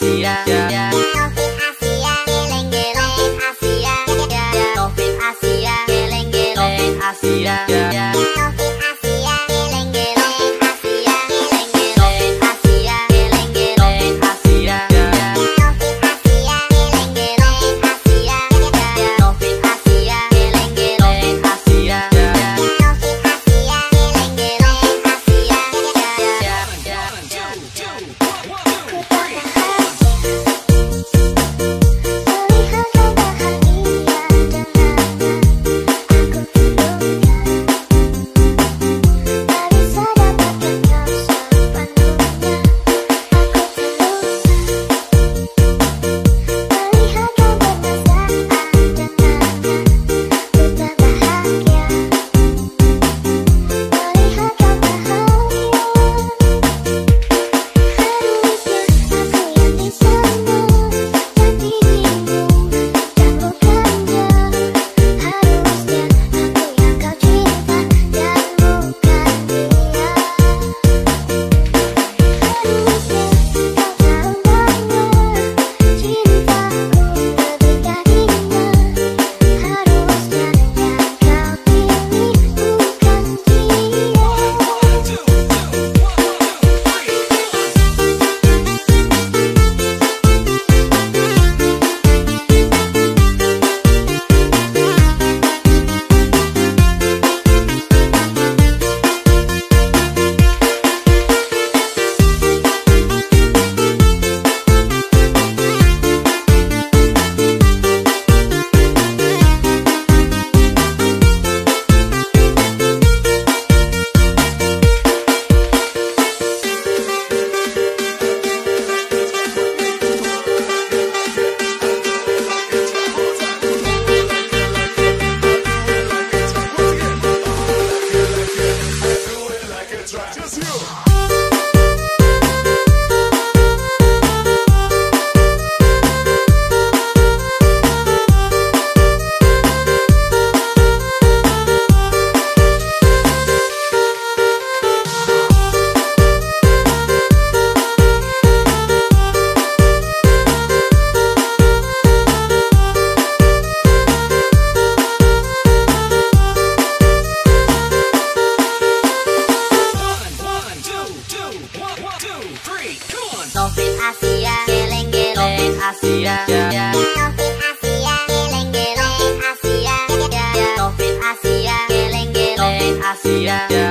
yeah, yeah. Yeah. ya ya